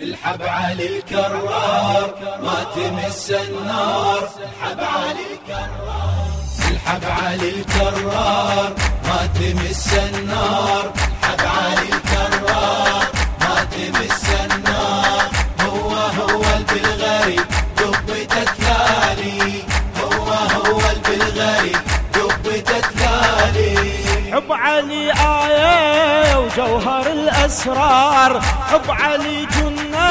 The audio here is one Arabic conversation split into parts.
الحب علي الكرار ما تمس النار. الحب علي الكرار. الحب علي الكرار ما تمس النار. حب علي آية وجوهر الأسرار. حب علي جنة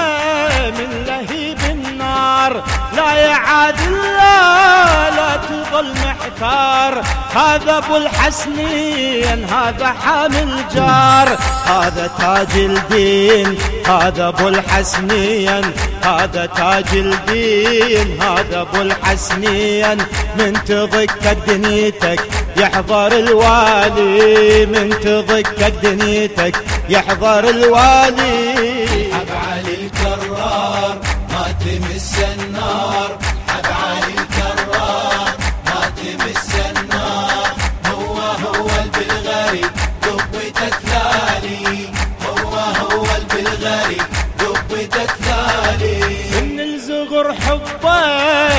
من لهيب النار. لا يعاد الله لا تظل محتار هذا أبو الحسنين هذا حامل جار هذا تاج الدين هذا أبو الحسنين هذا تاج الدين. هذا أبو الحسنين من تضكك دنيتك يحضر الوالي من تضكك دنيتك. يحضر الوالي. حب علي الكرار ما تمس النار. حب علي الكرار ما تمس النار. هو هو البلغري دبته تلالي هو هو البلغري دبته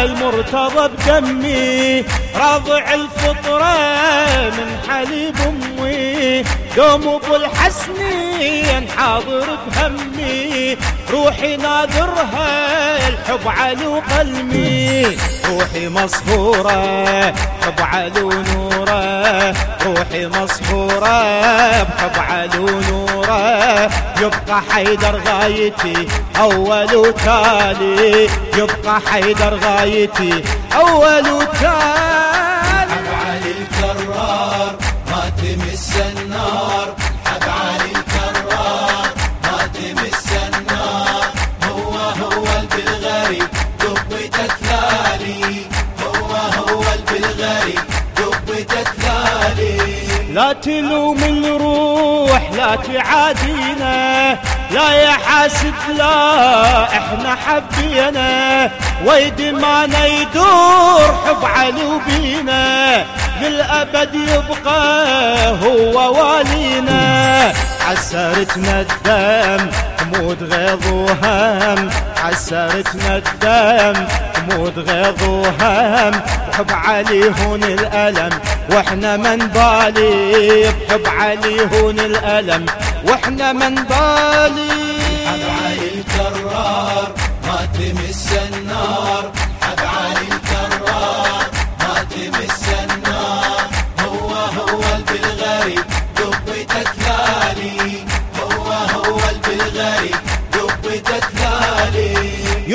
المرتضى بدمي راضع الفطرة من حليب أمي. دوم أبو الحسنين حاضر بهمي. روحي ناذرها الحب علو قلمي. روحي مصهورة حب علو نورة. روحي مصهورة بحب علو نورة. يبقى حيدر غايتي أول وتالي. يبقى حيدر غايتي أول وتالي. تلالي لا تلوم الروح لا تعادينا. لا يا حاسد لا إحنا حبينا. ويد ما يدور حب علي وبينا. للأبد يبقى هو والينا. عسرتنا الدم حمود غيظ وهم. عسرتنا الدم حمود غيظ وهم. بحب علي هون الألم وإحنا من بالي بحب علي هون الألم وإحنا من بالي حب علي الكرار ما تمس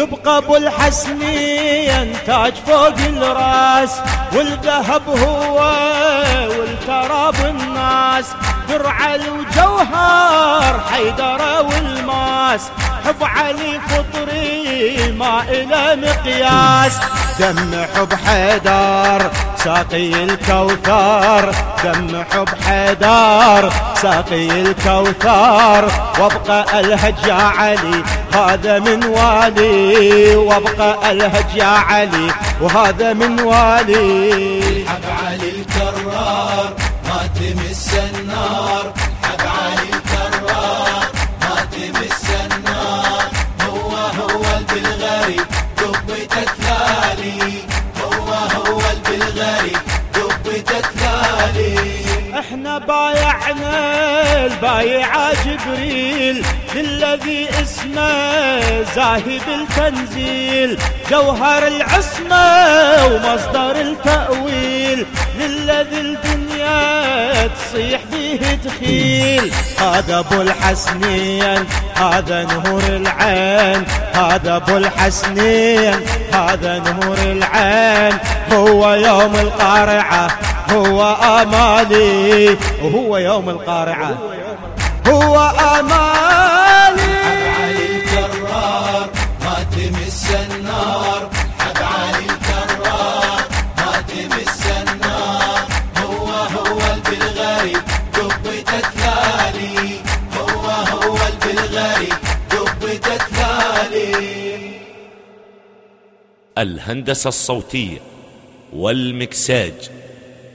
يبقى أبو الحسنين تاج فوق الراس والذهب هو والتراب الناس. درع الجوهر حيدر والماس. حب علي فطري ما إلى مقياس. دم حب حيدر ساقي الكوثر دم حب حيدر ساقي الكوثر وابقى الهج يا علي. هذا من والي وابقى الهج يا علي. وهذا من والي. حب علي الكرار ما تمس النار حب علي الكرار ما تمس النار هو هو البلغري دبته تلالي هو إحنا بايعنا البايع جبريل للذي اسمه زاهد التنزيل. جوهر العصمة ومصدر التأويل للذي الدنيا تصيح به تخيل. هذا أبو الحسنين هذا نور العين هذا أبو الحسنين. هذا نور العين هو يوم القارعة هو آمالي وهو يوم القارعة هو آمالي. الهندسة الصوتية والمكساج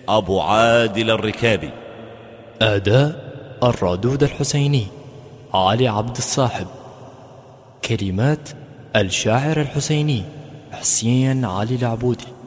أبو عادل الركابي. أداء الردود الحسيني علي عبد الصاحب. كلمات الشاعر الحسيني حسين علي العبودي.